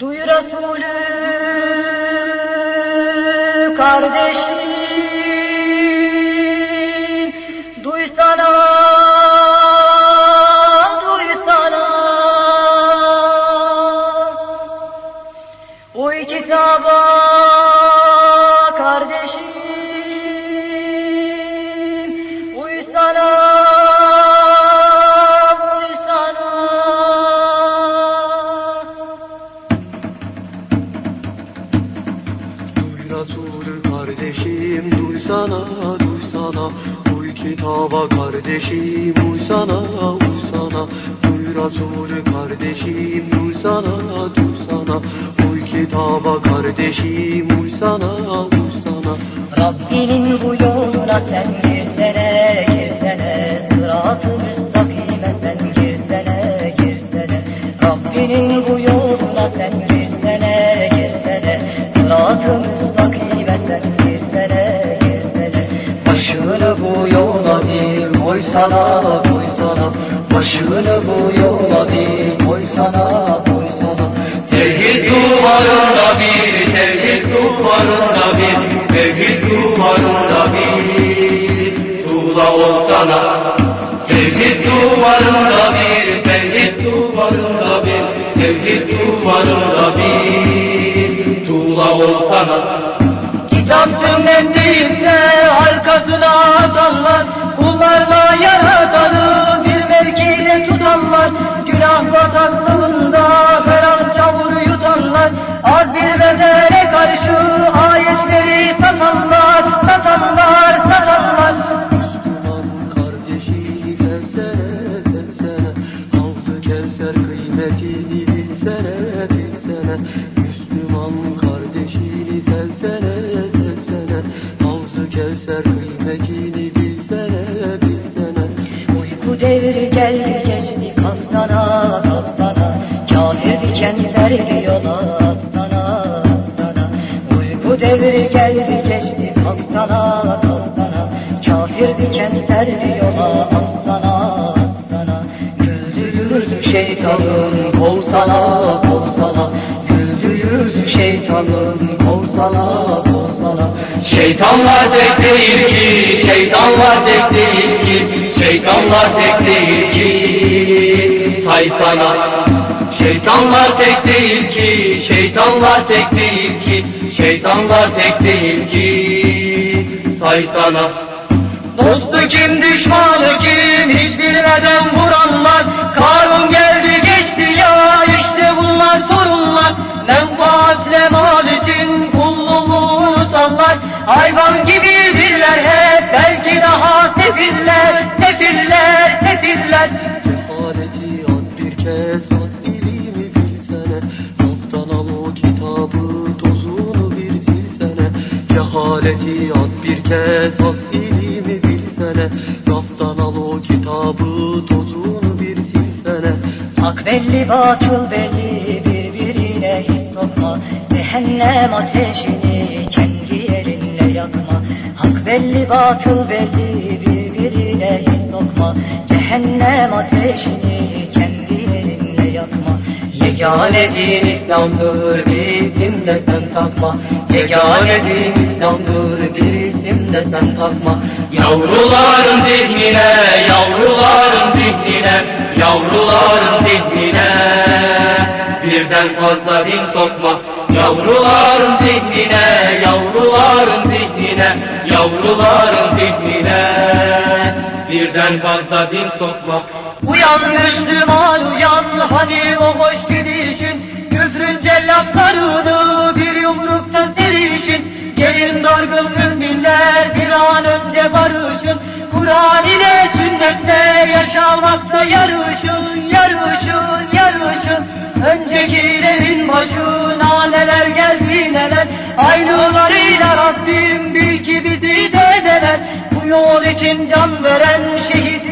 Duy Resulü kardeşim duysana duysana Uy kitaba kardeşim uysana uysana. Duy Resulü kardeşim duysana duysana Uy kitaba kardeşim uysana uysana. Rabbinin bu yoluna sen girsene, girsene. Sırat-ı müstakime sen girsene, girsene. Rabbinin bu yoluna sen girsene, girsene. Sırat-ı müstakime koysana koysana Başını bu yola bir. Koysana koysana. Tevhid duvarında bir, tevhid duvarında bir. Tevhid duvarında bir. Tuğla olsana Tevhid duvarında bir, tevhid duvarında bir. Tevhid duvarında bir. Tuğla olsana Kitap sünnetinde Kıymetini bilsene, bilsene Müslüman kardeşini sevsene, sevsene Havzı Kevser kıymetini bilsene, bilsene Uyku devri geldi geçti kalksana kalksana. Kafir diken serdi yola atsana atsana Uyku devri geldi geçti kalksana kalksana. Kafir diken serdi yola şeytanın kovsana kovsana Güldü yüzü şeytanın kovsana kovsana Şeytanlar tek değil ki, şeytanlar tek değil ki, şeytanlar tek değil ki, say sana. Şeytanlar tek değil ki, şeytanlar tek değil ki, şeytanlar tek değil ki, say sana. Dostu kim düşmanı kim hiç bilmeden vuranlar. Karun geldi geçti ya işte bunlar torunlar. Menfaatle mal için kulluğu unutanlar Hayvan gibidirler hep belki daha sefiller Sefiller sefiller Cehaleti at bir kez at ilimi bilsene. Raftan al o kitabı tozunu bir silsene. Cehaleti at bir kez at bilsene Raftan al o kitabı tozunu bir silsene. Hak belli batıl belli birbirine hiç sokma. Cehennem ateşini kendi yerinle yakma. Hak belli batıl belli birbirine hiç sokma. Cehennem ateşini Yegane din İslam'dır bir isim de sen takma. Yegane din İslam'dır bir isim de sen takma. Yavruların zihnine, yavruların zihnine, yavruların zihnine. Birden fazla din sokma. Yavruların zihnine, yavruların zihnine, yavruların zihnine. Birden fazla din sokma. Uyan Müslüman Öncekilerin başına neler geldi neler? Aynılarıyla Rabbim bil ki bizi de dener Bu yol için can veren Var